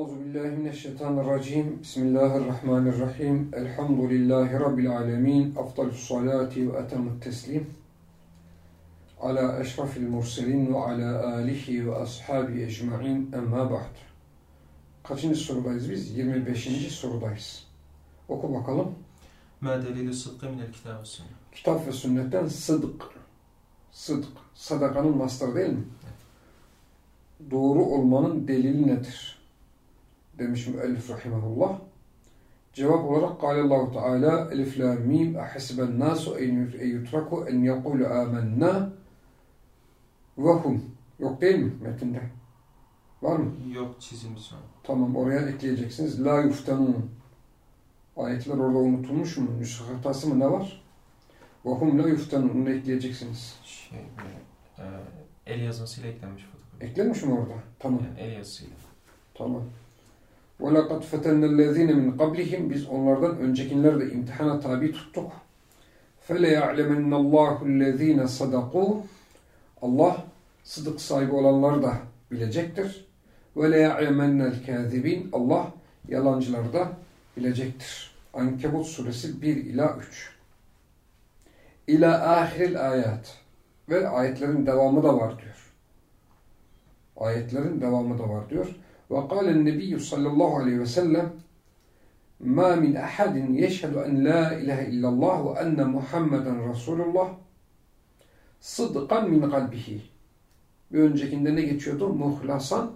Euzu billahi mineşşeytanirracim. Bismillahirrahmanirrahim. Elhamdülillahi rabbil alamin. Efdalus salati ve etemut teslim. Ala eşrafil murselin ve ala alihi ve ashabi ecmaîn. Emma ba'd. Kaçıncı sorudayız biz? 25. sorudayız. Oku bakalım. Ma delilü sıdkı minel kitab ve sünnet. Kitap ve sünnetten sıdk. Sıdk. Sadakanın mastarı değil mi? Doğru olmanın delili nedir? Demiş müellif rahimahullah. Cevap olarak Allahu Teala Elif la mim ahasiben nasu en yutraku en yekulu amennâ ve hum. Yok değil mi metinde? Var mı? Yok çizilmiş şu an. Tamam oraya ekleyeceksiniz. La yuftanun. Ayetler orada unutulmuş mu? Nüshah hatası mı ne var? Ve hum la yuftanun. Onu ekleyeceksiniz. Şey böyle e, el yazısıyla eklenmiş fotoğraf. Eklenmiş mi orada? Tamam. Yani el yazısıyla. Tamam. وَلَقَدْ فَتَنَّ الَّذ۪ينَ مِنْ قَبْلِهِمْ Biz onlardan öncekileri de imtihana tabi tuttuk. فَلَيَعْلَمَنَّ اللّٰهُ الَّذ۪ينَ صَدَقُوا Allah sıdık sahibi olanları da bilecektir. وَلَيَعْلَمَنَّ الْكَاذِب۪ينَ Allah yalancıları da bilecektir. Ankebut suresi 1 ila 3. İla ahiril ayat. Ve ayetlerin devamı da var diyor. Ayetlerin devamı da var diyor. وقال النبي صلى الله عليه وسلم ما من أحد يشهد أن لا إله إلا الله وأن محمدا رسول الله صدقا min kalbihi. Bir öncekinde ne geçiyordu? Muhlasan,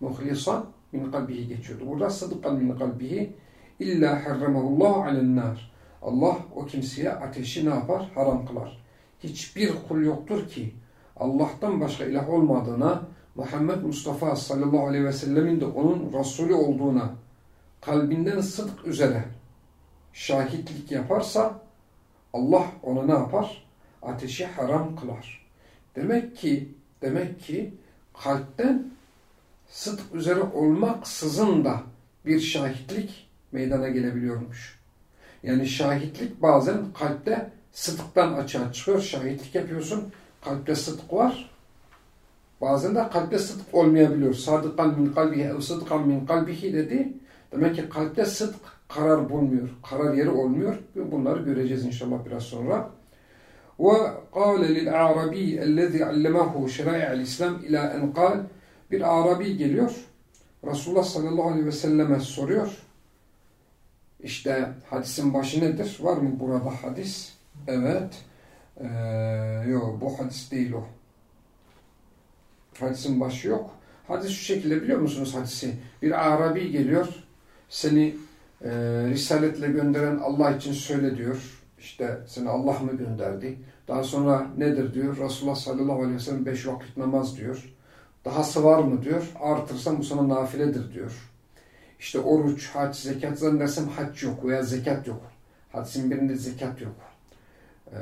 muhlisan min kalbihi geçiyordu. Burada sıdkan min kalbihi illa harramahullahu alennâr. Allah o kimseye ateşi ne yapar? Haram kılar. Hiçbir kul yoktur ki Allah'tan başka ilah olmadığına Muhammed Mustafa sallallahu aleyhi ve sellemin de onun Resulü olduğuna kalbinden sıdk üzere şahitlik yaparsa Allah ona ne yapar? Ateşi haram kılar. Demek ki demek ki kalpten sıdk üzere olmaksızın da bir şahitlik meydana gelebiliyormuş. Yani şahitlik bazen kalpte sıdktan açığa çıkıyor. Şahitlik yapıyorsun. Kalpte sıdk var. Bazen de kalpte sıdk olmayabiliyor. Sadıkan min kalbihi ev sıdkan min kalbihi dedi. Demek ki kalpte sıdk karar bulmuyor. Karar yeri olmuyor. Ve bunları göreceğiz inşallah biraz sonra. Ve lil arabi ellezî allemahu şerâi'al İslam ila en kal bir Arabi geliyor. Resulullah sallallahu aleyhi ve selleme soruyor. İşte hadisin başı nedir? Var mı burada hadis? Evet. Ee, yok bu hadis değil o. Hadisin başı yok. Hadis şu şekilde biliyor musunuz hadisi? Bir Arabi geliyor. Seni e, risaletle gönderen Allah için söyle diyor. İşte seni Allah mı gönderdi? Daha sonra nedir diyor? Resulullah sallallahu aleyhi ve sellem beş vakit namaz diyor. Dahası var mı diyor. Artırsan bu sana nafiledir diyor. İşte oruç, hac, zekat zannedersem hac yok veya zekat yok. Hadisin birinde zekat yok. Ee,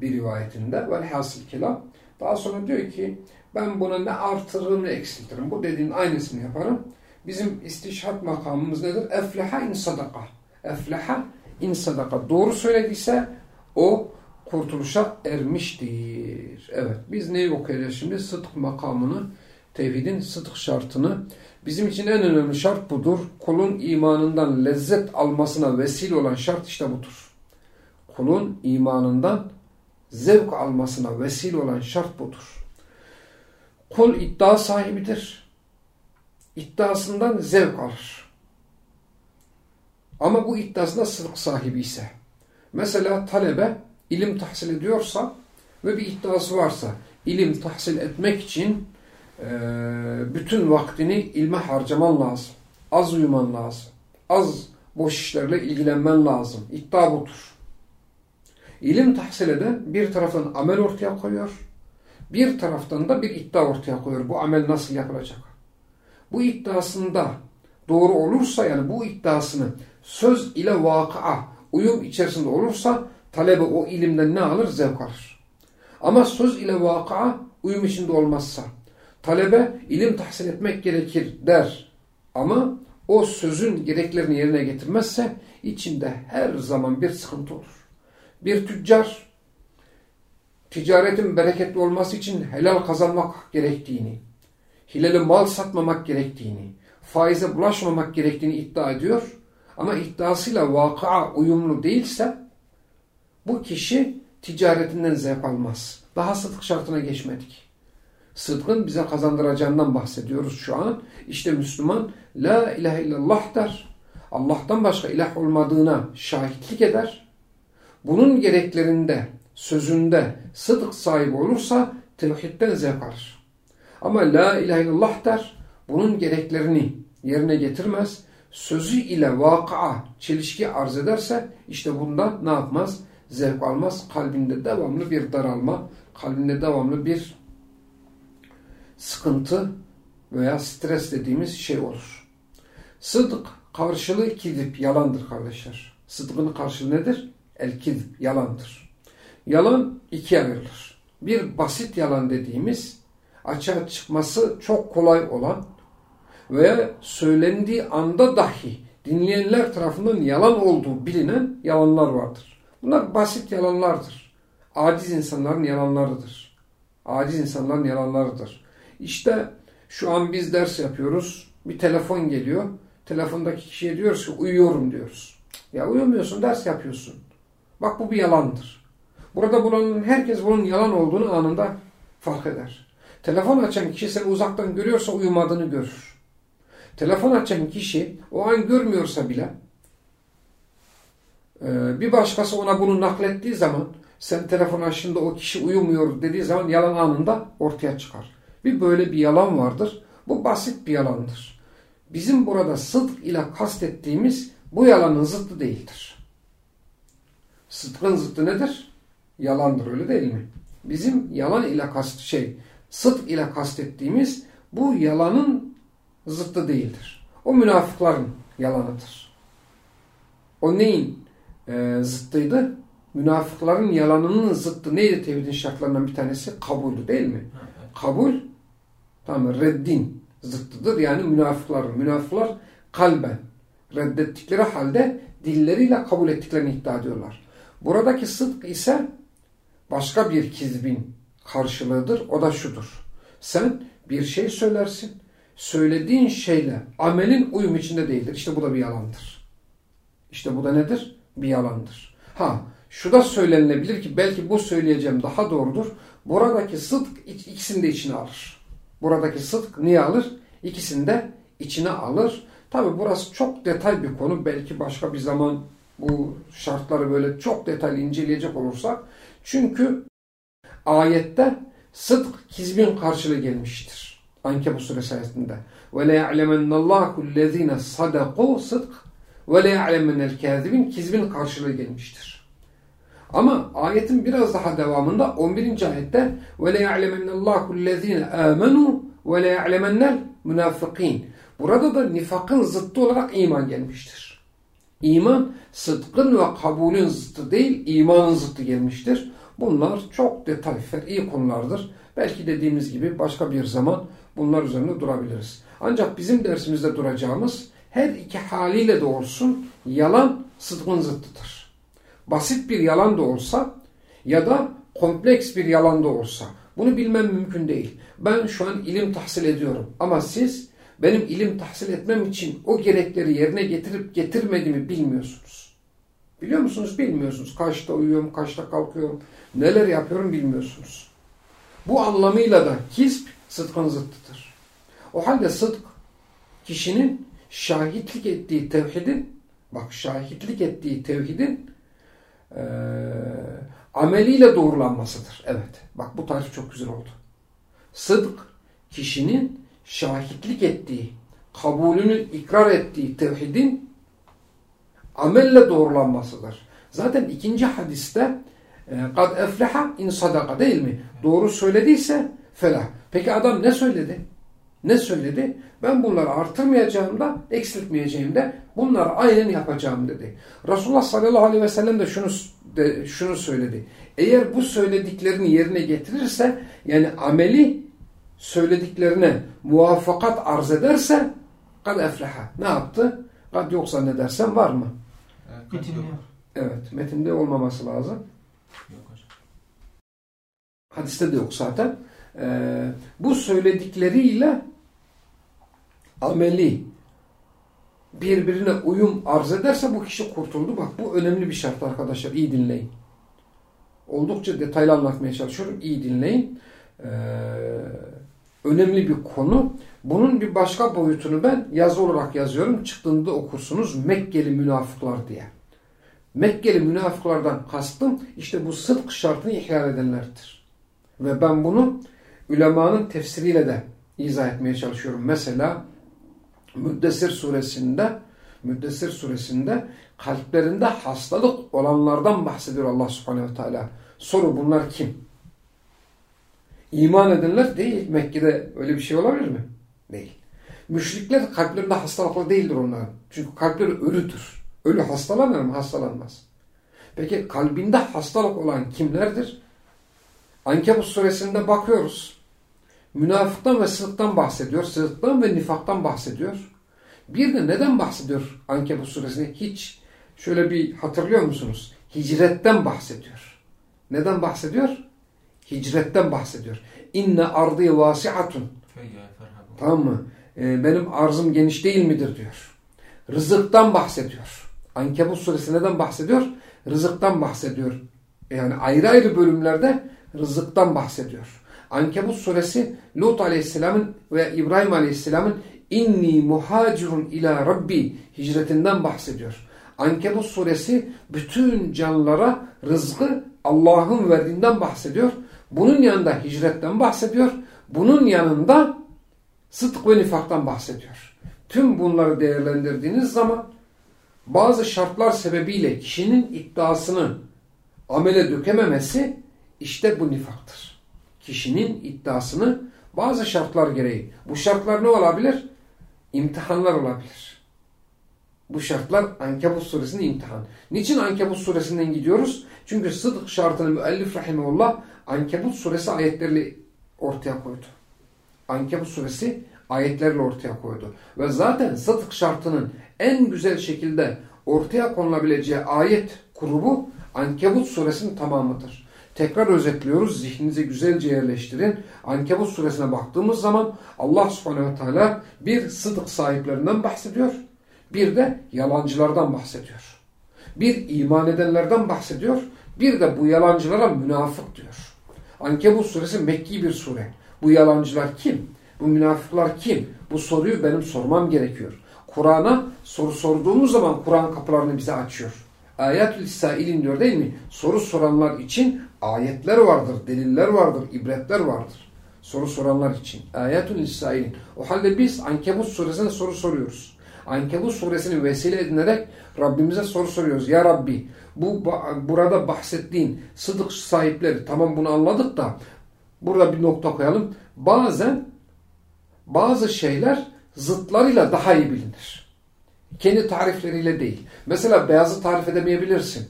bir rivayetinde. Velhasıl kelam. Daha sonra diyor ki ben buna ne artırırım ne eksiltirim. Bu dediğin aynısını yaparım. Bizim istişhat makamımız nedir? Efleha in sadaka. Efleha in sadaka. Doğru söylediyse o kurtuluşa ermiştir. Evet. Biz neyi okuyacağız şimdi? Sıdk makamını, tevhidin sıdk şartını. Bizim için en önemli şart budur. Kulun imanından lezzet almasına vesile olan şart işte budur. Kulun imanından zevk almasına vesile olan şart budur. Kul iddia sahibidir. İddiasından zevk alır. Ama bu iddiasında sıdk sahibi ise. Mesela talebe ilim tahsil ediyorsa ve bir iddiası varsa ilim tahsil etmek için bütün vaktini ilme harcaman lazım. Az uyuman lazım. Az boş işlerle ilgilenmen lazım. İddia budur. İlim tahsil eden bir taraftan amel ortaya koyuyor. Bir taraftan da bir iddia ortaya koyuyor. Bu amel nasıl yapılacak? Bu iddiasında doğru olursa yani bu iddiasını söz ile vakıa uyum içerisinde olursa talebe o ilimden ne alır? Zevk alır. Ama söz ile vakıa uyum içinde olmazsa talebe ilim tahsil etmek gerekir der. Ama o sözün gereklerini yerine getirmezse içinde her zaman bir sıkıntı olur. Bir tüccar ticaretin bereketli olması için helal kazanmak gerektiğini, hileli mal satmamak gerektiğini, faize bulaşmamak gerektiğini iddia ediyor ama iddiasıyla vakıa uyumlu değilse bu kişi ticaretinden zevk almaz. Daha sıdk şartına geçmedik. Sıdkın bize kazandıracağından bahsediyoruz şu an. İşte Müslüman La ilahe illallah der. Allah'tan başka ilah olmadığına şahitlik eder. Bunun gereklerinde, sözünde sıdk sahibi olursa tevhidden zevk alır. Ama la ilahe illallah der, bunun gereklerini yerine getirmez, sözü ile vakıa çelişki arz ederse işte bundan ne yapmaz? Zevk almaz. Kalbinde devamlı bir daralma, kalbinde devamlı bir sıkıntı veya stres dediğimiz şey olur. Sıdk karşılığı kidip, yalandır kardeşler. Sıdkın karşılığı nedir? El kidip, yalandır. Yalan ikiye ayrılır. Bir basit yalan dediğimiz açığa çıkması çok kolay olan veya söylendiği anda dahi dinleyenler tarafından yalan olduğu bilinen yalanlar vardır. Bunlar basit yalanlardır. Aciz insanların yalanlarıdır. Aciz insanların yalanlarıdır. İşte şu an biz ders yapıyoruz. Bir telefon geliyor. Telefondaki kişiye diyoruz ki uyuyorum diyoruz. Ya uyumuyorsun ders yapıyorsun. Bak bu bir yalandır. Burada bulanın herkes bunun yalan olduğunu anında fark eder. Telefon açan kişi seni uzaktan görüyorsa uyumadığını görür. Telefon açan kişi o an görmüyorsa bile e, bir başkası ona bunu naklettiği zaman sen telefon açtığında o kişi uyumuyor dediği zaman yalan anında ortaya çıkar. Bir böyle bir yalan vardır. Bu basit bir yalandır. Bizim burada sıdk ile kastettiğimiz bu yalanın zıttı değildir. Sıdkın zıttı nedir? Yalandır öyle değil mi? Bizim yalan ile kast şey sıdk ile kastettiğimiz bu yalanın zıttı değildir. O münafıkların yalanıdır. O neyin e, zıttıydı? Münafıkların yalanının zıttı neydi tevhidin şartlarından bir tanesi? Kabuldü değil mi? Kabul tamam reddin zıttıdır. Yani münafıkların. Münafıklar kalben reddettikleri halde dilleriyle kabul ettiklerini iddia ediyorlar. Buradaki sıdk ise başka bir kizbin karşılığıdır. O da şudur. Sen bir şey söylersin. Söylediğin şeyle amelin uyum içinde değildir. İşte bu da bir yalandır. İşte bu da nedir? Bir yalandır. Ha şu da söylenilebilir ki belki bu söyleyeceğim daha doğrudur. Buradaki sıdk ikisini de içine alır. Buradaki sıdk niye alır? İkisini de içine alır. Tabi burası çok detay bir konu. Belki başka bir zaman bu şartları böyle çok detaylı inceleyecek olursak. Çünkü ayette sıdk kizbin karşılığı gelmiştir. Ankebut suresi ayetinde. Ve le ya'lemennallahu allazina sadaku sıdk ve le ya'lemennel kâzibin kizbin karşılığı gelmiştir. Ama ayetin biraz daha devamında 11. ayette ve le ya'lemennallahu allazina amenu ve le ya'lemennel münafıkîn. Burada da nifakın zıttı olarak iman gelmiştir. İman sıdkın ve kabulün zıttı değil, imanın zıttı gelmiştir. Bunlar çok detay, iyi konulardır. Belki dediğimiz gibi başka bir zaman bunlar üzerinde durabiliriz. Ancak bizim dersimizde duracağımız her iki haliyle de olsun yalan sıdkın zıttıdır. Basit bir yalan da olsa ya da kompleks bir yalan da olsa bunu bilmem mümkün değil. Ben şu an ilim tahsil ediyorum ama siz benim ilim tahsil etmem için o gerekleri yerine getirip getirmediğimi bilmiyorsunuz. Biliyor musunuz? Bilmiyorsunuz. Kaçta uyuyorum, kaçta kalkıyorum, neler yapıyorum bilmiyorsunuz. Bu anlamıyla da kisp sıdkın zıttıdır. O halde sıdk kişinin şahitlik ettiği tevhidin bak şahitlik ettiği tevhidin e, ameliyle doğrulanmasıdır. Evet. Bak bu tarif çok güzel oldu. Sıdk kişinin şahitlik ettiği, kabulünü ikrar ettiği tevhidin amelle doğrulanmasıdır. Zaten ikinci hadiste kad efleha in sadaka değil mi? Doğru söylediyse felah. Peki adam ne söyledi? Ne söyledi? Ben bunları artırmayacağım da eksiltmeyeceğim de bunları aynen yapacağım dedi. Resulullah sallallahu aleyhi ve sellem de şunu de şunu söyledi. Eğer bu söylediklerini yerine getirirse yani ameli söylediklerine muvaffakat arz ederse kad efleha. Ne yaptı? Kad yoksa ne dersen var mı? Metinde yok. Evet. Metinde olmaması lazım. Yok hocam. Hadiste de yok zaten. Ee, bu söyledikleriyle ameli birbirine uyum arz ederse bu kişi kurtuldu. Bak bu önemli bir şart arkadaşlar. İyi dinleyin. Oldukça detaylı anlatmaya çalışıyorum. İyi dinleyin. Ee, önemli bir konu. Bunun bir başka boyutunu ben yazı olarak yazıyorum. Çıktığında okursunuz Mekkeli münafıklar diye. Mekkeli münafıklardan kastım işte bu sıdk şartını ihlal edenlerdir. Ve ben bunu ulemanın tefsiriyle de izah etmeye çalışıyorum. Mesela Müddessir suresinde Müddessir suresinde kalplerinde hastalık olanlardan bahsediyor Allah subhanehu teala. Soru bunlar kim? İman edenler değil. Mekke'de öyle bir şey olabilir mi? Değil. Müşrikler kalplerinde hastalıklı değildir onların. Çünkü kalpleri ölüdür. Ölü hastalanır mı? Hastalanmaz. Peki kalbinde hastalık olan kimlerdir? Ankebut suresinde bakıyoruz. Münafıktan ve sıddıktan bahsediyor. Sıddıktan ve nifaktan bahsediyor. Bir de neden bahsediyor Ankebut suresinde? Hiç şöyle bir hatırlıyor musunuz? Hicretten bahsediyor. Neden bahsediyor? Hicretten bahsediyor. İnne ardı vasiatun. Tamam mı? Ee, benim arzım geniş değil midir diyor. Rızıktan bahsediyor. Ankebut suresi neden bahsediyor? Rızıktan bahsediyor. Yani ayrı ayrı bölümlerde rızıktan bahsediyor. Ankebut suresi Lut aleyhisselamın ve İbrahim aleyhisselamın inni muhacirun ila rabbi hicretinden bahsediyor. Ankebut suresi bütün canlılara rızkı Allah'ın verdiğinden bahsediyor. Bunun yanında hicretten bahsediyor. Bunun yanında sıdk ve nifaktan bahsediyor. Tüm bunları değerlendirdiğiniz zaman bazı şartlar sebebiyle kişinin iddiasını amele dökememesi işte bu nifaktır. Kişinin iddiasını bazı şartlar gereği. Bu şartlar ne olabilir? İmtihanlar olabilir. Bu şartlar Ankebut suresinin imtihan. Niçin Ankebut suresinden gidiyoruz? Çünkü sıdk şartını müellif rahimahullah Ankebut suresi ayetleriyle ortaya koydu. Ankebut suresi ayetlerle ortaya koydu. Ve zaten sıdk şartının en güzel şekilde ortaya konulabileceği ayet grubu Ankebut suresinin tamamıdır. Tekrar özetliyoruz. Zihninize güzelce yerleştirin. Ankebut suresine baktığımız zaman Allah subhanehu ve teala bir sıdk sahiplerinden bahsediyor. Bir de yalancılardan bahsediyor. Bir iman edenlerden bahsediyor. Bir de bu yalancılara münafık diyor. Ankebut suresi Mekki bir sure. Bu yalancılar kim? Bu münafıklar kim? Bu soruyu benim sormam gerekiyor. Kur'an'a soru sorduğumuz zaman Kur'an kapılarını bize açıyor. Ayetül İsrail'in diyor değil mi? Soru soranlar için ayetler vardır, deliller vardır, ibretler vardır. Soru soranlar için. Ayetül İsrail'in. O halde biz Ankebut suresine soru soruyoruz. Ankebut suresini vesile edinerek Rabbimize soru soruyoruz. Ya Rabbi bu burada bahsettiğin sıdık sahipleri tamam bunu anladık da burada bir nokta koyalım. Bazen bazı şeyler zıtlarıyla daha iyi bilinir. Kendi tarifleriyle değil. Mesela beyazı tarif edemeyebilirsin.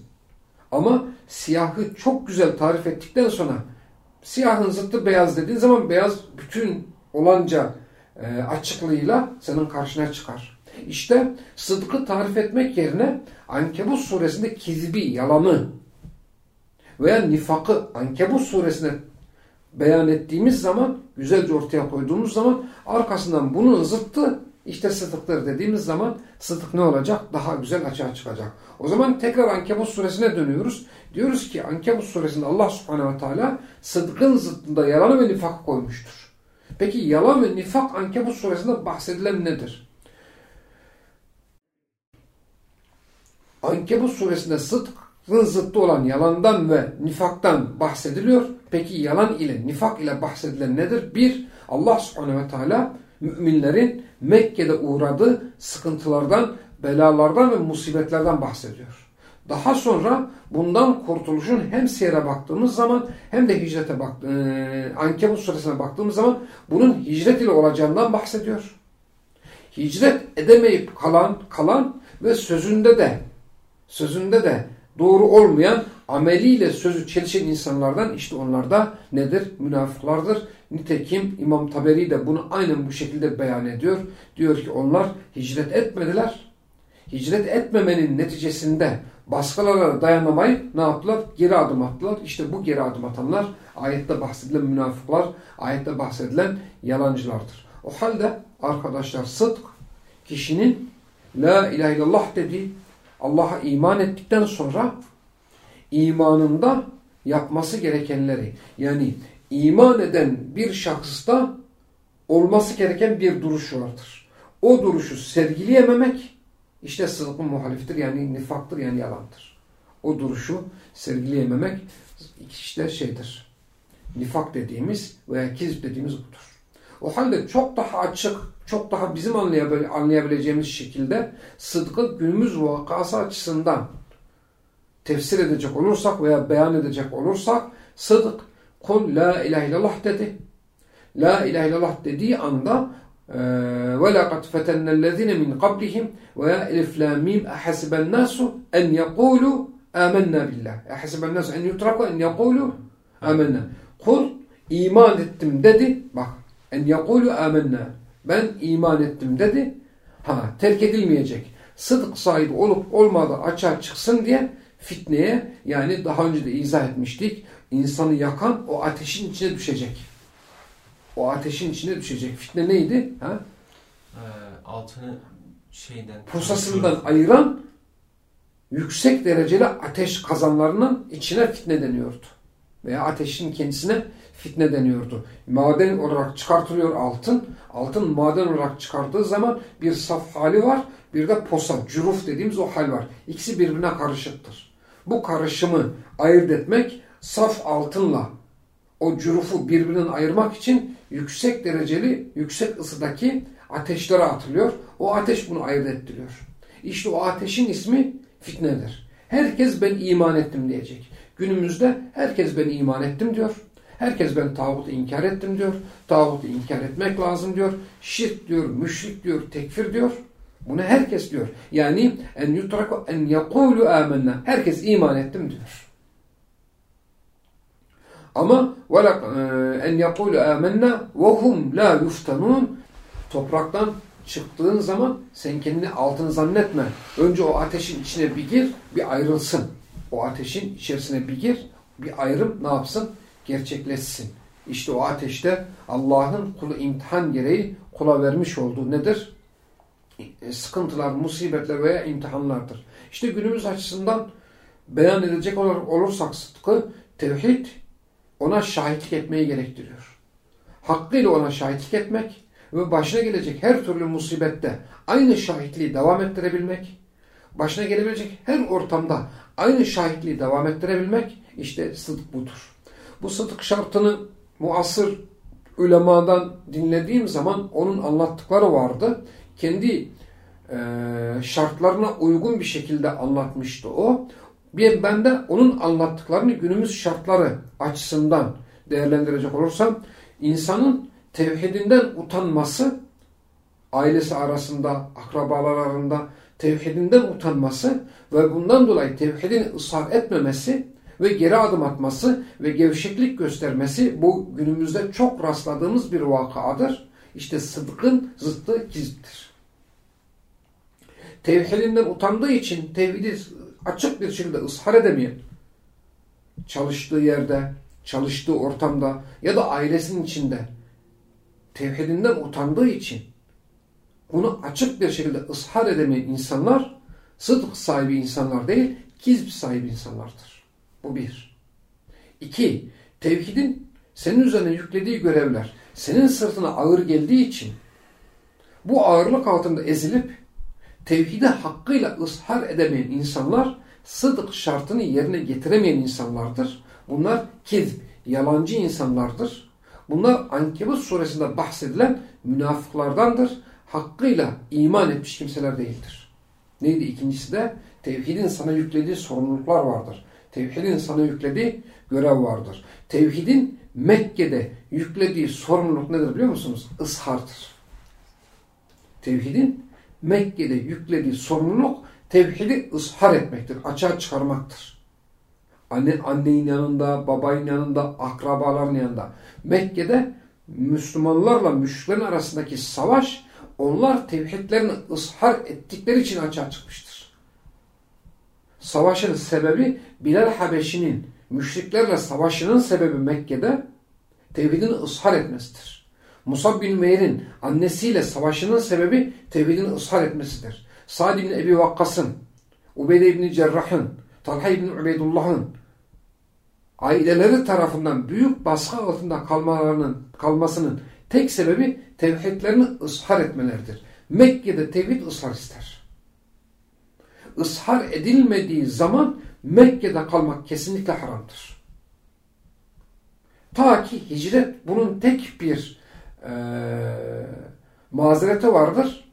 Ama siyahı çok güzel tarif ettikten sonra siyahın zıttı beyaz dediğin zaman beyaz bütün olanca e, açıklığıyla senin karşına çıkar. İşte sıdkı tarif etmek yerine Ankebut suresinde kizbi, yalanı veya nifakı Ankebut suresine beyan ettiğimiz zaman, güzelce ortaya koyduğumuz zaman arkasından bunun zıttı işte sıdıktır dediğimiz zaman sıdık ne olacak? Daha güzel açığa çıkacak. O zaman tekrar Ankebut suresine dönüyoruz. Diyoruz ki Ankebut suresinde Allah subhanehu ve teala sıdkın zıttında yalanı ve nifak koymuştur. Peki yalan ve nifak Ankebut suresinde bahsedilen nedir? Ankebut suresinde sıdkın zıttı olan yalandan ve nifaktan bahsediliyor. Peki yalan ile nifak ile bahsedilen nedir? Bir, Allah subhanehu ve teala müminlerin Mekke'de uğradığı sıkıntılardan, belalardan ve musibetlerden bahsediyor. Daha sonra bundan kurtuluşun hem siyere baktığımız zaman hem de hicrete bak, e, Ankebut suresine baktığımız zaman bunun hicret ile olacağından bahsediyor. Hicret edemeyip kalan, kalan ve sözünde de sözünde de doğru olmayan ameliyle sözü çelişen insanlardan işte onlar da nedir? Münafıklardır. Nitekim İmam Taberi de bunu aynen bu şekilde beyan ediyor. Diyor ki onlar hicret etmediler. Hicret etmemenin neticesinde baskılara dayanamayıp ne yaptılar? Geri adım attılar. İşte bu geri adım atanlar ayette bahsedilen münafıklar, ayette bahsedilen yalancılardır. O halde arkadaşlar sıdk kişinin La ilahe illallah dedi. Allah'a iman ettikten sonra imanında yapması gerekenleri yani iman eden bir şahısta olması gereken bir duruş vardır. O duruşu sergileyememek işte sıdkın muhaliftir yani nifaktır yani yalandır. O duruşu sergileyememek işte şeydir. Nifak dediğimiz veya kiz dediğimiz budur. O halde çok daha açık, çok daha bizim anlayabileceğimiz şekilde sıdkı günümüz vakası açısından tefsir edecek olursak veya beyan edecek olursak sıdk kul la ilahe illallah dedi. La ilahe illallah dediği anda ve laqad fetennellezine min qablihim ve ya elif la mim ehasiben nasu en yekulu amennâ billah. Ehasiben nasu en yutraku en yekulu amennâ. Kul iman ettim dedi. Bak en yekulu amennâ. Ben iman ettim dedi. Ha terk edilmeyecek. Sıdık sahibi olup olmadan açığa çıksın diye fitneye yani daha önce de izah etmiştik. insanı yakan o ateşin içine düşecek. O ateşin içine düşecek. Fitne neydi? Ha? Ee, altını şeyden pusasından ayıran yüksek dereceli ateş kazanlarının içine fitne deniyordu. Veya ateşin kendisine fitne deniyordu. Maden olarak çıkartılıyor altın. Altın maden olarak çıkarttığı zaman bir saf hali var. Bir de posa, cüruf dediğimiz o hal var. İkisi birbirine karışıktır. Bu karışımı ayırt etmek saf altınla o cürufu birbirinden ayırmak için yüksek dereceli, yüksek ısıdaki ateşlere atılıyor. O ateş bunu ayırt ettiriyor. İşte o ateşin ismi fitnedir. Herkes ben iman ettim diyecek. Günümüzde herkes ben iman ettim diyor. Herkes ben tağutu inkar ettim diyor. Tağutu inkar etmek lazım diyor. Şirk diyor, müşrik diyor, tekfir diyor. Bunu herkes diyor. Yani en yutraku en yekulu amennâ. Herkes iman ettim diyor. Ama en yekulu amennâ ve hum la yuftanun. Topraktan çıktığın zaman sen kendini altın zannetme. Önce o ateşin içine bir gir, bir ayrılsın. O ateşin içerisine bir gir, bir ayrım ne yapsın? Gerçekleşsin. İşte o ateşte Allah'ın kulu imtihan gereği kula vermiş olduğu nedir? E, sıkıntılar, musibetler veya imtihanlardır. İşte günümüz açısından beyan edecek olursak sıdkı, tevhid ona şahitlik etmeyi gerektiriyor. Hakkıyla ona şahitlik etmek ve başına gelecek her türlü musibette aynı şahitliği devam ettirebilmek, başına gelebilecek her ortamda aynı şahitliği devam ettirebilmek işte sıdk budur. Bu sıdk şartını muasır ulemadan dinlediğim zaman onun anlattıkları vardı. Kendi e, şartlarına uygun bir şekilde anlatmıştı o. Bir ben de onun anlattıklarını günümüz şartları açısından değerlendirecek olursam insanın tevhidinden utanması ailesi arasında, akrabalar arasında tevhidinden utanması ve bundan dolayı tevhidini ısrar etmemesi ve geri adım atması ve gevşeklik göstermesi bu günümüzde çok rastladığımız bir vakadır. İşte sıdkın zıttı kiziptir. Tevhidinden utandığı için tevhidi açık bir şekilde ısrar edemeyen, çalıştığı yerde, çalıştığı ortamda ya da ailesinin içinde tevhidinden utandığı için bunu açık bir şekilde ısrar edemeyen insanlar sıdk sahibi insanlar değil, kizb sahibi insanlardır. Bu bir. İki, tevhidin senin üzerine yüklediği görevler senin sırtına ağır geldiği için bu ağırlık altında ezilip tevhide hakkıyla ısrar edemeyen insanlar sıdık şartını yerine getiremeyen insanlardır. Bunlar kizb, yalancı insanlardır. Bunlar Ankebut suresinde bahsedilen münafıklardandır. Hakkıyla iman etmiş kimseler değildir. Neydi ikincisi de? Tevhidin sana yüklediği sorumluluklar vardır. Tevhidin sana yüklediği görev vardır. Tevhidin Mekke'de yüklediği sorumluluk nedir biliyor musunuz? Ishardır. Tevhidin Mekke'de yüklediği sorumluluk tevhidi ıshar etmektir, açığa çıkarmaktır. Anne, annenin yanında, babayın yanında, akrabaların yanında. Mekke'de Müslümanlarla müşriklerin arasındaki savaş onlar tevhidlerini ıshar ettikleri için açığa çıkmıştır. Savaşın sebebi Bilal Habeşi'nin müşriklerle savaşının sebebi Mekke'de tevhidini ıshar etmesidir. Musab bin Meyr'in annesiyle savaşının sebebi tevhidini ıshar etmesidir. Sa'd ibn Ebi Vakkas'ın, Ubeyde ibn Cerrah'ın, Talha ibn Ubeydullah'ın aileleri tarafından büyük baskı altında kalmalarının kalmasının tek sebebi tevhidlerini ışhar etmeleridir. Mekke'de tevhid ışhar ister. Ishar edilmediği zaman Mekke'de kalmak kesinlikle haramdır. Ta ki hicret bunun tek bir e, mazereti vardır.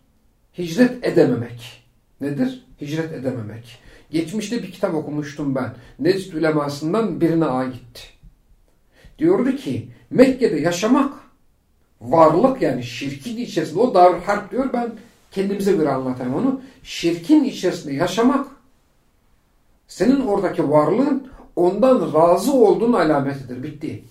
Hicret edememek. Nedir? Hicret edememek. Geçmişte bir kitap okumuştum ben. Necd ulemasından birine aitti. Diyordu ki Mekke'de yaşamak varlık yani şirkin içerisinde o Darül Harp diyor ben kendimize göre anlatayım onu. Şirkin içerisinde yaşamak senin oradaki varlığın ondan razı olduğun alametidir. Bitti.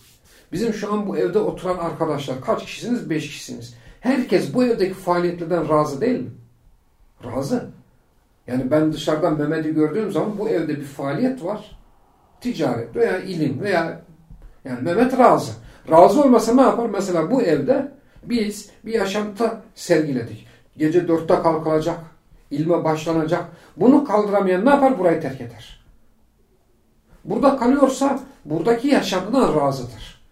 Bizim şu an bu evde oturan arkadaşlar kaç kişisiniz? Beş kişisiniz. Herkes bu evdeki faaliyetlerden razı değil mi? Razı. Yani ben dışarıdan Mehmet'i gördüğüm zaman bu evde bir faaliyet var. Ticaret veya ilim veya yani Mehmet razı. Razı olmasa ne yapar? Mesela bu evde biz bir yaşantı sergiledik. Gece dörtte kalkılacak. ilme başlanacak. Bunu kaldıramayan ne yapar? Burayı terk eder. Burada kalıyorsa buradaki yaşamından razıdır.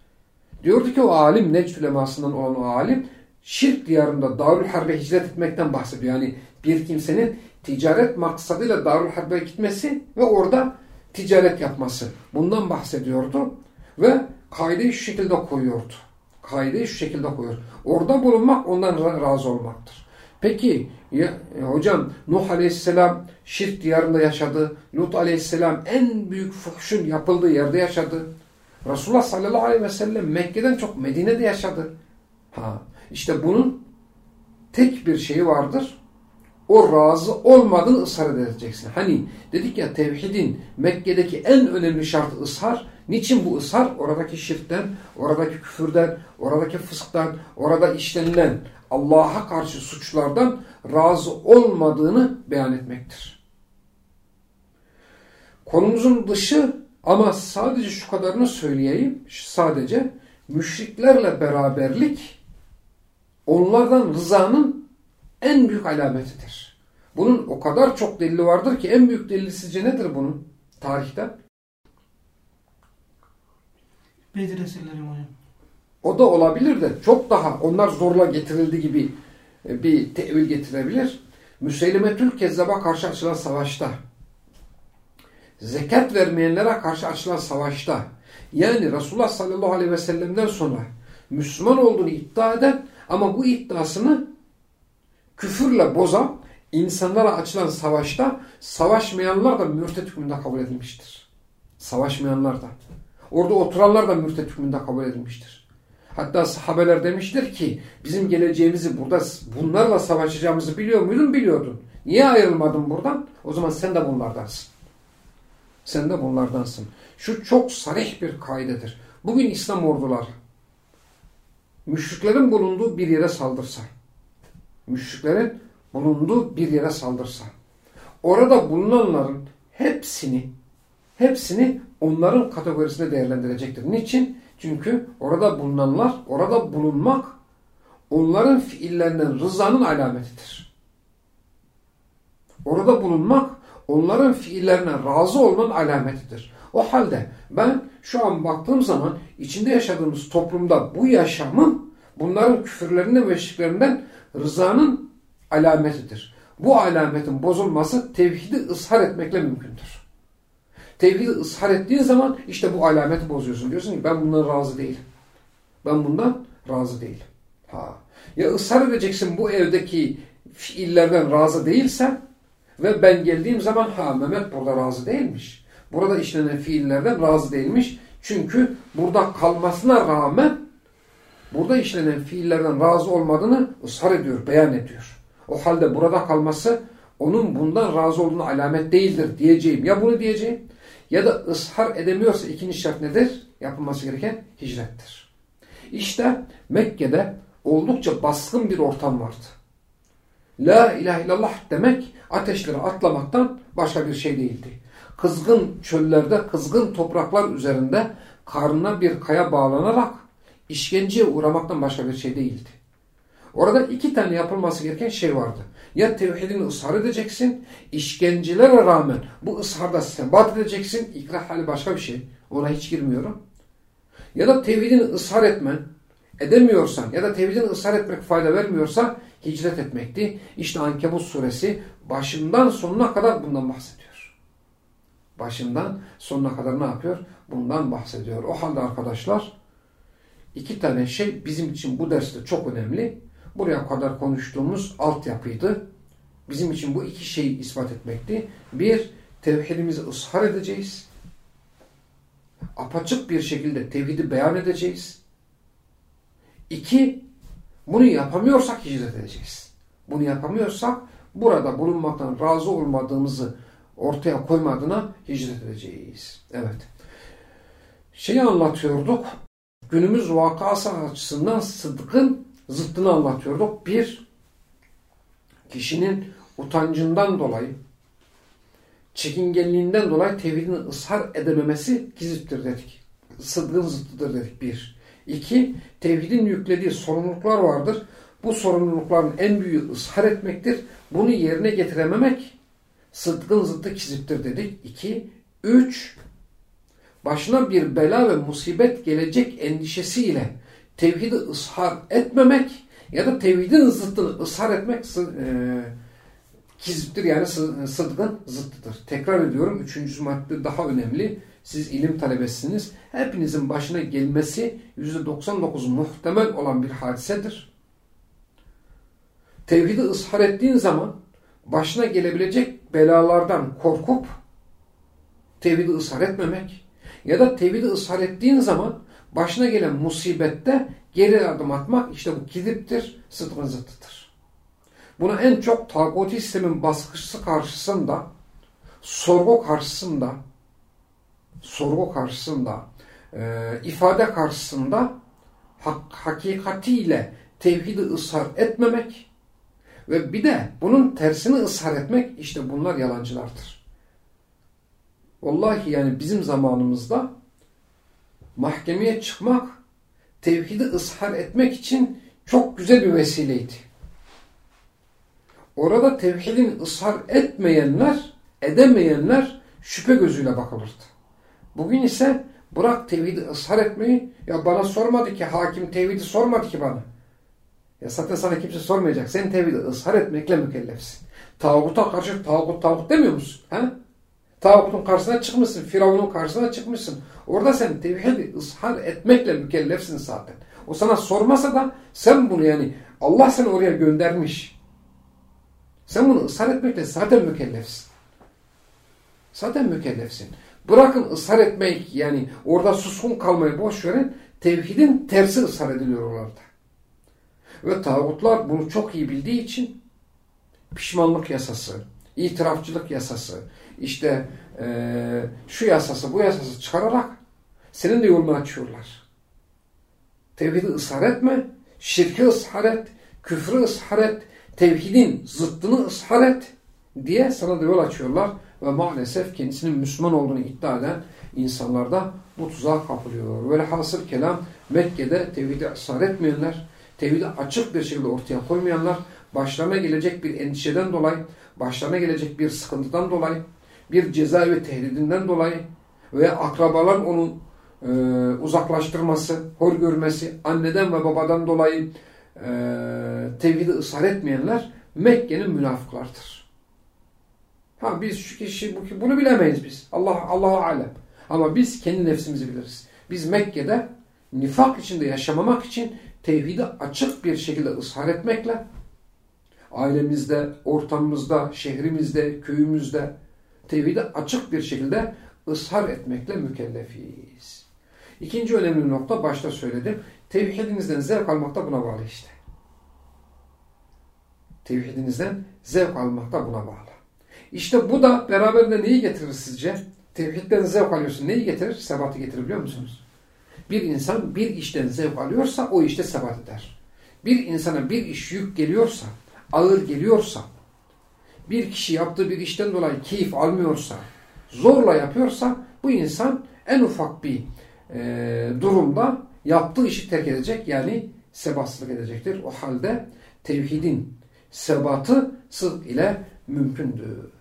Diyordu ki o alim, Necd ulemasından olan o alim şirk diyarında Darül Harbe hicret etmekten bahsediyor. Yani bir kimsenin ticaret maksadıyla Darül Harbe gitmesi ve orada ticaret yapması. Bundan bahsediyordu ve kaideyi şu şekilde koyuyordu. Kaideyi şu şekilde koyuyor. Orada bulunmak ondan razı olmaktır. Peki ya, hocam Nuh Aleyhisselam şirk diyarında yaşadı. Lut Aleyhisselam en büyük fuhşun yapıldığı yerde yaşadı. Resulullah sallallahu aleyhi ve sellem Mekke'den çok Medine'de yaşadı. Ha, işte bunun tek bir şeyi vardır. O razı olmadığını ısrar edeceksin. Hani dedik ya tevhidin Mekke'deki en önemli şartı ısrar. Niçin bu ısrar? Oradaki şirkten, oradaki küfürden, oradaki fısktan, orada işlenilen Allah'a karşı suçlardan razı olmadığını beyan etmektir. Konumuzun dışı ama sadece şu kadarını söyleyeyim. Sadece müşriklerle beraberlik onlardan rızanın en büyük alametidir. Bunun o kadar çok delili vardır ki en büyük delili sizce nedir bunun tarihten? Bedir esirleri hocam. O da olabilir de çok daha onlar zorla getirildi gibi e, bir tevil getirebilir. Müseylimetül Kezzab'a karşı açılan savaşta, zekat vermeyenlere karşı açılan savaşta, yani Resulullah sallallahu aleyhi ve sellem'den sonra Müslüman olduğunu iddia eden ama bu iddiasını küfürle bozan insanlara açılan savaşta savaşmayanlar da mürtet hükmünde kabul edilmiştir. Savaşmayanlar da. Orada oturanlar da mürtet hükmünde kabul edilmiştir. Hatta sahabeler demiştir ki bizim geleceğimizi burada bunlarla savaşacağımızı biliyor muydun? Biliyordun. Niye ayrılmadın buradan? O zaman sen de bunlardansın. Sen de bunlardansın. Şu çok sarih bir kaidedir. Bugün İslam orduları müşriklerin bulunduğu bir yere saldırsa, müşriklerin bulunduğu bir yere saldırsa, orada bulunanların hepsini hepsini onların kategorisine değerlendirecektir. Niçin? Çünkü orada bulunanlar, orada bulunmak onların fiillerinden rızanın alametidir. Orada bulunmak onların fiillerine razı olmanın alametidir. O halde ben şu an baktığım zaman içinde yaşadığımız toplumda bu yaşamın bunların küfürlerinden ve şirklerinden rızanın alametidir. Bu alametin bozulması tevhidi ısrar etmekle mümkündür. Tevhidi ısrar ettiğin zaman işte bu alameti bozuyorsun. Diyorsun ki ben bundan razı değilim. Ben bundan razı değilim. Ha. Ya ısrar edeceksin bu evdeki fiillerden razı değilsen ve ben geldiğim zaman ha Mehmet burada razı değilmiş. Burada işlenen fiillerden razı değilmiş. Çünkü burada kalmasına rağmen burada işlenen fiillerden razı olmadığını ısrar ediyor, beyan ediyor. O halde burada kalması onun bundan razı olduğunu alamet değildir diyeceğim. Ya bunu diyeceğim ya da ısrar edemiyorsa ikinci şart nedir? Yapılması gereken hicrettir. İşte Mekke'de oldukça baskın bir ortam vardı. La ilahe illallah demek ateşlere atlamaktan başka bir şey değildi. Kızgın çöllerde, kızgın topraklar üzerinde karnına bir kaya bağlanarak işkenceye uğramaktan başka bir şey değildi. Orada iki tane yapılması gereken şey vardı. Ya tevhidini ısrar edeceksin, işkencelere rağmen bu ısrarda sebat edeceksin. İkrah hali başka bir şey. Ona hiç girmiyorum. Ya da tevhidini ısrar etmen, edemiyorsan ya da tevhidini ısrar etmek fayda vermiyorsa hicret etmekti. İşte Ankebut suresi başından sonuna kadar bundan bahsediyor. Başından sonuna kadar ne yapıyor? Bundan bahsediyor. O halde arkadaşlar iki tane şey bizim için bu derste çok önemli. Buraya kadar konuştuğumuz altyapıydı. Bizim için bu iki şeyi ispat etmekti. Bir, tevhidimizi ısrar edeceğiz. Apaçık bir şekilde tevhidi beyan edeceğiz. İki, bunu yapamıyorsak hicret edeceğiz. Bunu yapamıyorsak burada bulunmaktan razı olmadığımızı ortaya koymadığına hicret edeceğiz. Evet. Şeyi anlatıyorduk. Günümüz vakası açısından sıdkın zıttını anlatıyorduk. Bir, kişinin utancından dolayı, çekingenliğinden dolayı tevhidini ısrar edememesi giziptir dedik. Sıdkın zıttıdır dedik bir. İki, tevhidin yüklediği sorumluluklar vardır. Bu sorumlulukların en büyüğü ısrar etmektir. Bunu yerine getirememek sıdkın zıttı kiziptir dedik. İki, üç, başına bir bela ve musibet gelecek endişesiyle tevhidi ısrar etmemek ya da tevhidin zıttını ısrar etmek e, kiziptir yani sıdkın zıttıdır. Tekrar ediyorum üçüncü madde daha önemli. Siz ilim talebesiniz. Hepinizin başına gelmesi %99 muhtemel olan bir hadisedir. Tevhidi ısrar ettiğin zaman başına gelebilecek belalardan korkup tevhidi ısrar etmemek ya da tevhidi ısrar ettiğin zaman başına gelen musibette geri adım atmak işte bu kidiptir, sıdkın zıttıdır. Buna en çok tağuti sistemin baskısı karşısında, sorgu karşısında, sorgu karşısında, e, ifade karşısında hak, hakikatiyle tevhidi ısrar etmemek ve bir de bunun tersini ısrar etmek işte bunlar yalancılardır. Vallahi yani bizim zamanımızda mahkemeye çıkmak tevhidi ısrar etmek için çok güzel bir vesileydi. Orada tevhidin ısrar etmeyenler, edemeyenler şüphe gözüyle bakılırdı. Bugün ise bırak tevhidi ısrar etmeyi, ya bana sormadı ki, hakim tevhidi sormadı ki bana. Ya zaten sana kimse sormayacak. Sen tevhidi ısrar etmekle mükellefsin. Tağuta karşı tağut tağut demiyor musun? He? Tağutun karşısına çıkmışsın. Firavunun karşısına çıkmışsın. Orada sen tevhidi ısrar etmekle mükellefsin zaten. O sana sormasa da sen bunu yani Allah seni oraya göndermiş. Sen bunu ısrar etmekle zaten mükellefsin. Zaten mükellefsin. Bırakın ısrar etmek yani orada suskun kalmayı boş verin. Tevhidin tersi ısrar ediliyor orada. Ve tağutlar bunu çok iyi bildiği için pişmanlık yasası, itirafçılık yasası, işte e, şu yasası bu yasası çıkararak senin de yolunu açıyorlar. Tevhidi ısrar etme, şirki ısrar et, küfrü ısrar et, tevhidin zıttını ısrar et diye sana da yol açıyorlar ve maalesef kendisinin Müslüman olduğunu iddia eden insanlar da bu tuzağa kapılıyor. Böyle hasır kelam Mekke'de tevhidi ısrar etmeyenler, tevhidi açık bir şekilde ortaya koymayanlar, başlarına gelecek bir endişeden dolayı, başlarına gelecek bir sıkıntıdan dolayı, bir ceza ve tehdidinden dolayı veya akrabalar onu e, uzaklaştırması, hor görmesi, anneden ve babadan dolayı e, tevhidi ısrar etmeyenler Mekke'nin münafıklardır. Ha biz şu kişi bu bunu bilemeyiz biz. Allah Allahu alem. Ama biz kendi nefsimizi biliriz. Biz Mekke'de nifak içinde yaşamamak için tevhidi açık bir şekilde ısrar etmekle ailemizde, ortamımızda, şehrimizde, köyümüzde tevhidi açık bir şekilde ısrar etmekle mükellefiyiz. İkinci önemli nokta başta söyledim. Tevhidinizden zevk almak da buna bağlı işte. Tevhidinizden zevk almak da buna bağlı. İşte bu da beraberinde neyi getirir sizce? Tevhidden zevk alıyorsun. Neyi getirir? Sebatı getirir biliyor musunuz? Bir insan bir işten zevk alıyorsa o işte sebat eder. Bir insana bir iş yük geliyorsa, ağır geliyorsa, bir kişi yaptığı bir işten dolayı keyif almıyorsa, zorla yapıyorsa bu insan en ufak bir e, durumda yaptığı işi terk edecek yani sebatsızlık edecektir. O halde tevhidin sebatı sıdk ile mümkündür.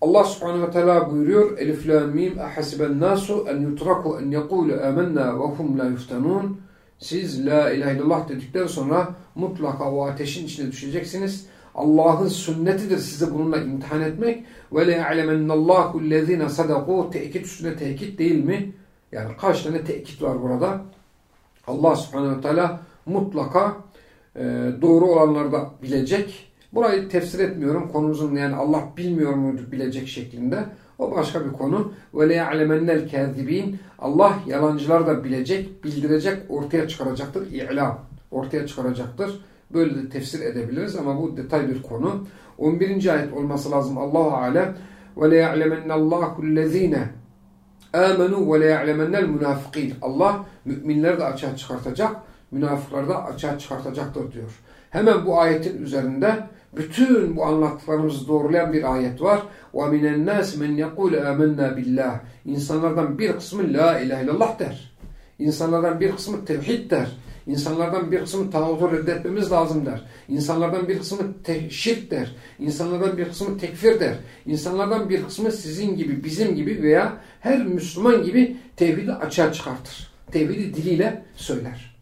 Allah subhanehu ve teala buyuruyor Elif la mim ahasiben nasu en yutraku en yekulu amennâ ve hum la yuftanun siz la ilahe illallah dedikten sonra mutlaka o ateşin içine düşeceksiniz. Allah'ın sünnetidir sizi bununla imtihan etmek. Ve le ya'lemennallahu allazina sadaku tekit üstüne tekit değil mi? Yani kaç tane tekit var burada? Allah subhanehu ve teala mutlaka e, doğru olanları da bilecek. Burayı tefsir etmiyorum. Konumuzun yani Allah bilmiyor muydu bilecek şeklinde. O başka bir konu. Ya'lemennel kâzibîn. Allah yalancılar da bilecek, bildirecek, ortaya çıkaracaktır. İ'lam. Ortaya çıkaracaktır. Böyle de tefsir edebiliriz ama bu detay bir konu. 11. ayet olması lazım. Allahu alem. Allazîne amenu ve le ya'lemennel münafıkîn. Allah müminleri de açığa çıkartacak, münafıkları da açığa çıkartacaktır diyor. Hemen bu ayetin üzerinde bütün bu anlattıklarımızı doğrulayan bir ayet var. وَمِنَ النَّاسِ مَنْ يَقُولُ آمَنَّا بِاللّٰهِ İnsanlardan bir kısmı La ilahe illallah der. İnsanlardan bir kısmı tevhid der. İnsanlardan bir kısmı tağutu reddetmemiz lazım der. İnsanlardan bir kısmı şirk der. İnsanlardan bir kısmı tekfir der. İnsanlardan bir kısmı sizin gibi, bizim gibi veya her Müslüman gibi tevhidi açığa çıkartır. Tevhidi diliyle söyler.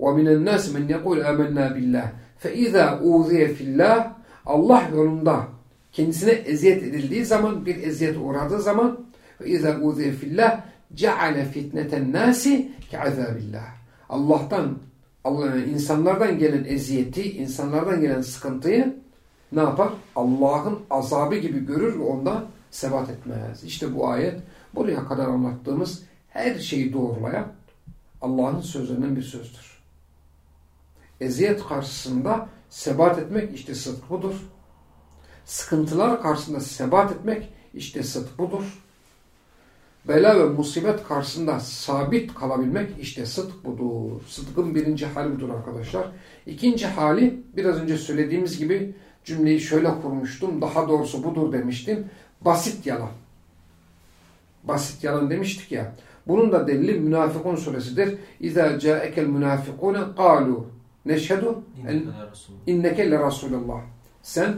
وَمِنَ النَّاسِ مَنْ يَقُولُ آمَنَّا بِاللّٰهِ فَاِذَا اُوذِيَ فِي اللّٰهِ Allah yolunda kendisine eziyet edildiği zaman, bir eziyet uğradığı zaman وَاِذَا اُوذِيَ فِي اللّٰهِ جَعَلَ فِتْنَةَ النَّاسِ كَعَذَابِ اللّٰهِ Allah'tan, Allah, insanlardan gelen eziyeti, insanlardan gelen sıkıntıyı ne yapar? Allah'ın azabı gibi görür ve ondan sebat etmez. İşte bu ayet buraya kadar anlattığımız her şeyi doğrulayan Allah'ın sözlerinden bir sözdür. Eziyet karşısında sebat etmek işte sıdk budur. Sıkıntılar karşısında sebat etmek işte sıdk budur. Bela ve musibet karşısında sabit kalabilmek işte sıdk budur. Sıdkın birinci hali budur arkadaşlar. İkinci hali biraz önce söylediğimiz gibi cümleyi şöyle kurmuştum. Daha doğrusu budur demiştim. Basit yalan. Basit yalan demiştik ya. Bunun da delili Münafıkun suresidir. İzâ câekel münafıkûne qâlû neşhedü inneke le Resulullah. Sen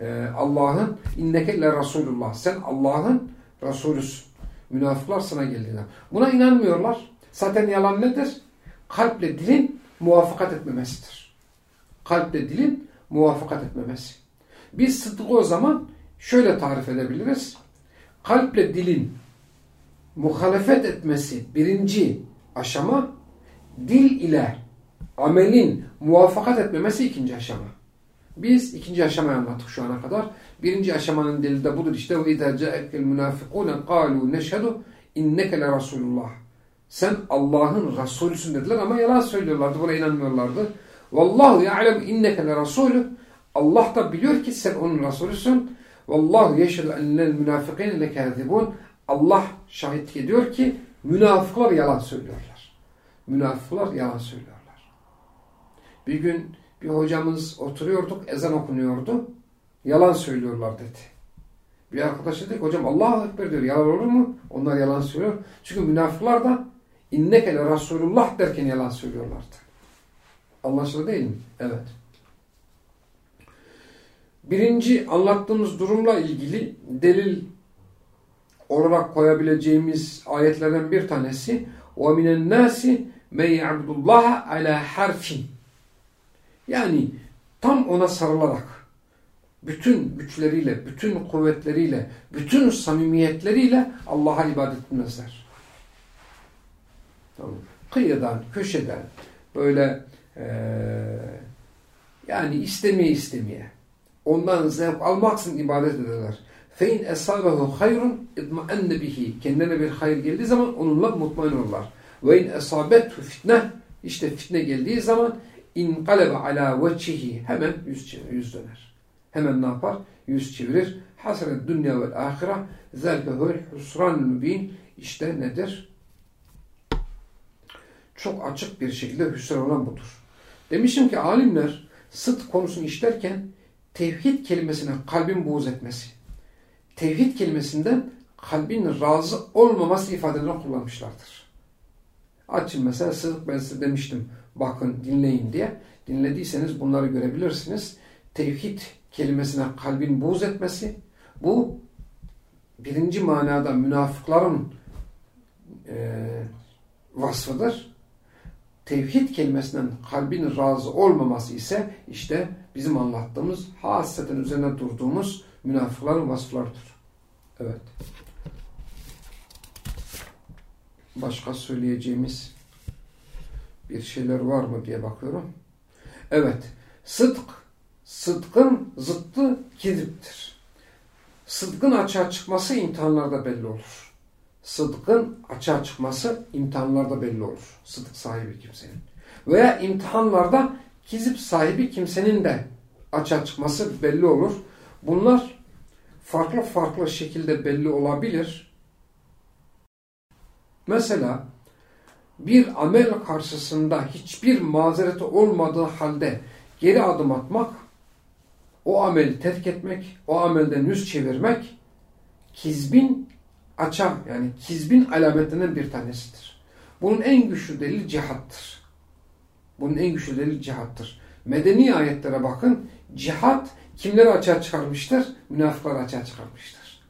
e, Allah'ın inneke le Resulullah. Sen Allah'ın Resulüsün. Münafıklar sana geldiler. Buna inanmıyorlar. Zaten yalan nedir? Kalple dilin muvaffakat etmemesidir. Kalple dilin muvaffakat etmemesi. Biz sıdkı o zaman şöyle tarif edebiliriz. Kalple dilin muhalefet etmesi birinci aşama, dil ile amelin muvaffakat etmemesi ikinci aşama. Biz ikinci aşamayı anlattık şu ana kadar. Birinci aşamanın delili de budur işte. وَاِذَا جَاءَكَ الْمُنَافِقُونَ قَالُوا نَشْهَدُ اِنَّكَ لَرَسُولُ Sen Allah'ın Resulüsün dediler ama yalan söylüyorlardı. Buna inanmıyorlardı. وَاللّٰهُ يَعْلَمُ اِنَّكَ لَرَسُولُ Allah da biliyor ki sen onun Resulüsün. وَاللّٰهُ يَشْهَدُ اَنَّ الْمُنَافِقِينَ لَكَاذِبُونَ Allah şahit ediyor ki münafıklar yalan söylüyorlar. Münafıklar yalan söylüyorlar. Bir gün bir hocamız oturuyorduk, ezan okunuyordu. Yalan söylüyorlar dedi. Bir arkadaş dedi ki hocam Allahu Ekber diyor. Yalan olur mu? Onlar yalan söylüyor. Çünkü münafıklar da inneke Resulullah derken yalan söylüyorlardı. Anlaşıldı değil mi? Evet. Birinci anlattığımız durumla ilgili delil olarak koyabileceğimiz ayetlerden bir tanesi وَمِنَ النَّاسِ مَنْ يَعْبُدُ اللّٰهَ عَلَى حَرْفٍ Yani tam ona sarılarak bütün güçleriyle, bütün kuvvetleriyle, bütün samimiyetleriyle Allah'a ibadet etmezler. Tamam. Kıyıdan, köşeden böyle ee, yani istemeye istemeye ondan zevk almaksın ibadet ederler. فَاِنْ اَسَابَهُ خَيْرٌ اِطْمَأَنَّ بِهِ Kendine bir hayır geldiği zaman onunla mutmain olurlar. وَاِنْ اَسَابَتْهُ fitne işte fitne geldiği zaman inqalebe ala vecihi hemen yüz, çevir, yüz döner. Hemen ne yapar? Yüz çevirir. Hasret dünya ve ahira zelbehül husran mübin işte nedir? Çok açık bir şekilde hüsran olan budur. Demişim ki alimler sıt konusunu işlerken tevhid kelimesine kalbin buğz etmesi, tevhid kelimesinden kalbin razı olmaması ifadelerini kullanmışlardır. Açın mesela sıdık ben size demiştim bakın dinleyin diye. Dinlediyseniz bunları görebilirsiniz. Tevhid kelimesine kalbin buğz etmesi bu birinci manada münafıkların e, vasfıdır. Tevhid kelimesinden kalbin razı olmaması ise işte bizim anlattığımız hasreten üzerine durduğumuz münafıkların vasıflarıdır. Evet. Başka söyleyeceğimiz bir şeyler var mı diye bakıyorum. Evet. Sıdk, sıdkın zıttı kiziptir. Sıdkın açığa çıkması imtihanlarda belli olur. Sıdkın açığa çıkması imtihanlarda belli olur. Sıdk sahibi kimsenin. Veya imtihanlarda kizip sahibi kimsenin de açığa çıkması belli olur. Bunlar farklı farklı şekilde belli olabilir. Mesela bir amel karşısında hiçbir mazereti olmadığı halde geri adım atmak, o ameli terk etmek, o amelden yüz çevirmek kizbin açam yani kizbin alametlerinden bir tanesidir. Bunun en güçlü delili cihattır. Bunun en güçlü delili cihattır. Medeni ayetlere bakın. Cihat kimleri açığa çıkarmıştır? Münafıkları açığa çıkarmıştır.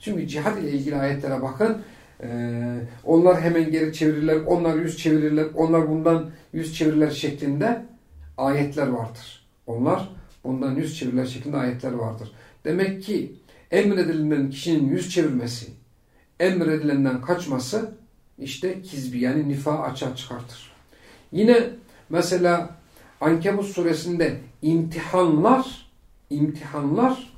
Çünkü cihat ile ilgili ayetlere bakın. Ee, onlar hemen geri çevirirler, onlar yüz çevirirler, onlar bundan yüz çevirirler şeklinde ayetler vardır. Onlar bundan yüz çevirirler şeklinde ayetler vardır. Demek ki emredilen kişinin yüz çevirmesi, emredilenden kaçması işte kizbi yani nifa açığa çıkartır. Yine mesela Ankebut suresinde imtihanlar, imtihanlar,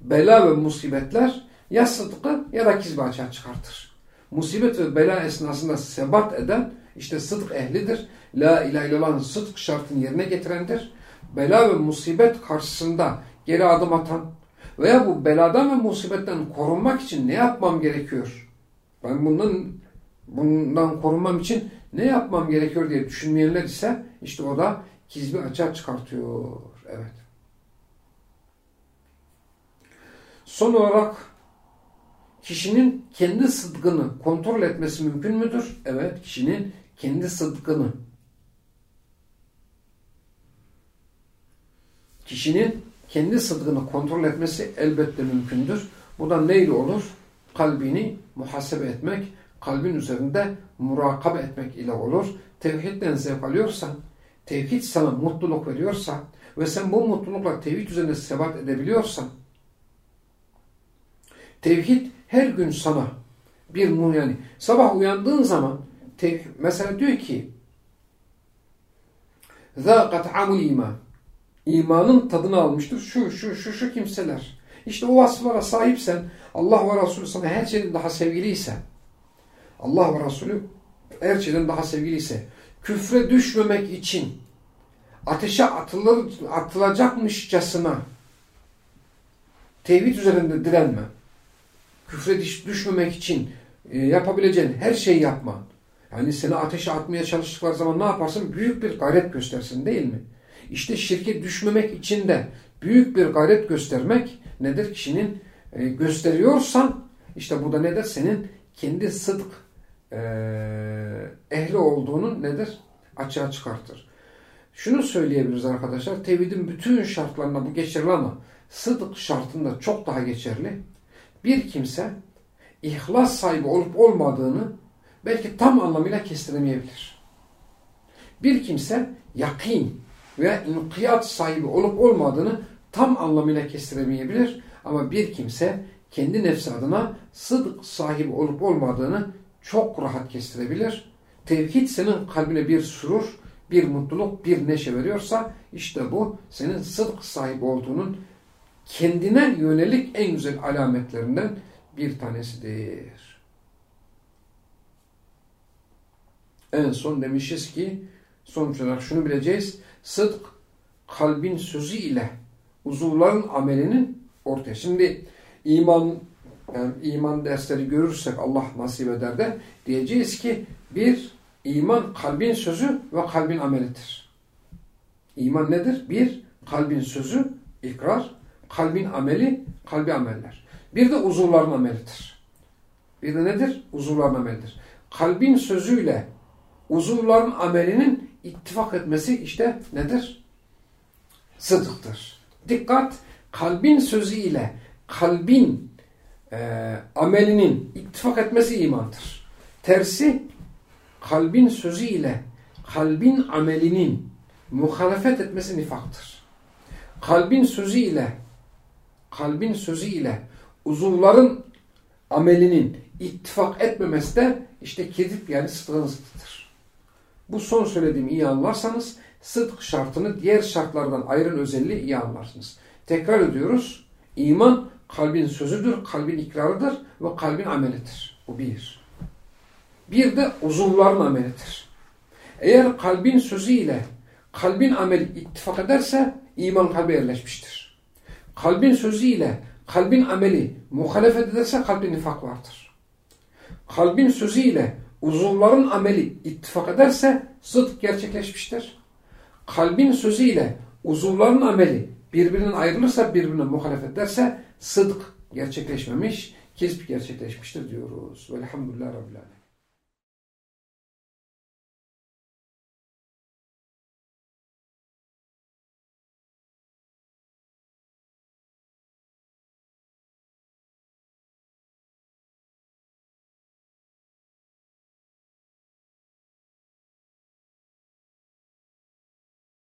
bela ve musibetler ya sıdkı ya da kizbi açığa çıkartır. Musibet ve bela esnasında sebat eden işte sıdk ehlidir. La ilahe illallah'ın sıdk şartını yerine getirendir. Bela ve musibet karşısında geri adım atan veya bu beladan ve musibetten korunmak için ne yapmam gerekiyor? Ben bundan bundan korunmam için ne yapmam gerekiyor diye düşünmeyenler ise işte o da kizbi açığa çıkartıyor. Evet. Son olarak kişinin kendi sıdkını kontrol etmesi mümkün müdür? Evet, kişinin kendi sıdkını kişinin kendi sıdkını kontrol etmesi elbette mümkündür. Bu da neyle olur? Kalbini muhasebe etmek, kalbin üzerinde murakabe etmek ile olur. Tevhidden zevk alıyorsan, tevhid sana mutluluk veriyorsa ve sen bu mutlulukla tevhid üzerinde sebat edebiliyorsan, tevhid her gün sana bir nur yani. Sabah uyandığın zaman te, mesela diyor ki zâkat amul iman. İmanın tadını almıştır. Şu şu şu şu kimseler. İşte o vasıflara sahipsen Allah ve Resulü sana her şeyden daha sevgiliyse Allah ve Resulü her şeyden daha sevgiliyse küfre düşmemek için ateşe atılır, atılacakmışçasına tevhid üzerinde direnme. Küfre düşmemek için e, yapabileceğin her şeyi yapma. Yani seni ateşe atmaya çalıştıkları zaman ne yaparsın? Büyük bir gayret göstersin değil mi? İşte şirke düşmemek için de büyük bir gayret göstermek nedir? Kişinin e, gösteriyorsan işte bu da nedir? Senin kendi sıdk e, ehli olduğunu nedir? Açığa çıkartır. Şunu söyleyebiliriz arkadaşlar. Tevhidin bütün şartlarında bu geçerli ama sıdk şartında çok daha geçerli. Bir kimse ihlas sahibi olup olmadığını belki tam anlamıyla kestiremeyebilir. Bir kimse yakin veya inkiyat sahibi olup olmadığını tam anlamıyla kestiremeyebilir. Ama bir kimse kendi nefsi adına sıdk sahibi olup olmadığını çok rahat kestirebilir. Tevhid senin kalbine bir surur, bir mutluluk, bir neşe veriyorsa işte bu senin sıdk sahibi olduğunun kendine yönelik en güzel alametlerinden bir tanesidir. En son demişiz ki sonuç olarak şunu bileceğiz. Sıdk kalbin sözü ile uzuvların amelinin ortaya. Şimdi iman yani iman dersleri görürsek Allah nasip eder de diyeceğiz ki bir iman kalbin sözü ve kalbin amelidir. İman nedir? Bir kalbin sözü ikrar, kalbin ameli kalbi ameller. Bir de uzuvların amelidir. Bir de nedir? Uzuvların amelidir. Kalbin sözüyle uzuvların amelinin ittifak etmesi işte nedir? Sıdıktır. Dikkat! Kalbin sözü ile kalbin e, amelinin ittifak etmesi imandır. Tersi kalbin sözü ile kalbin amelinin muhalefet etmesi nifaktır. Kalbin sözü ile kalbin sözü ile uzuvların amelinin ittifak etmemesi de işte kedip yani sıdkın zıttıdır. Bu son söylediğimi iyi anlarsanız sıdk şartını diğer şartlardan ayıran özelliği iyi anlarsınız. Tekrar ediyoruz. İman kalbin sözüdür, kalbin ikrarıdır ve kalbin amelidir. Bu bir. Bir de uzuvların amelidir. Eğer kalbin sözüyle kalbin ameli ittifak ederse iman kalbe yerleşmiştir. Kalbin sözüyle kalbin ameli muhalefet ederse kalbin nifak vardır. Kalbin sözüyle uzuvların ameli ittifak ederse zıt gerçekleşmiştir. Kalbin sözüyle uzuvların ameli birbirinden ayrılırsa birbirine muhalefet ederse sıdk gerçekleşmemiş, kesb gerçekleşmiştir diyoruz. Velhamdülillah Rabbil Alemin.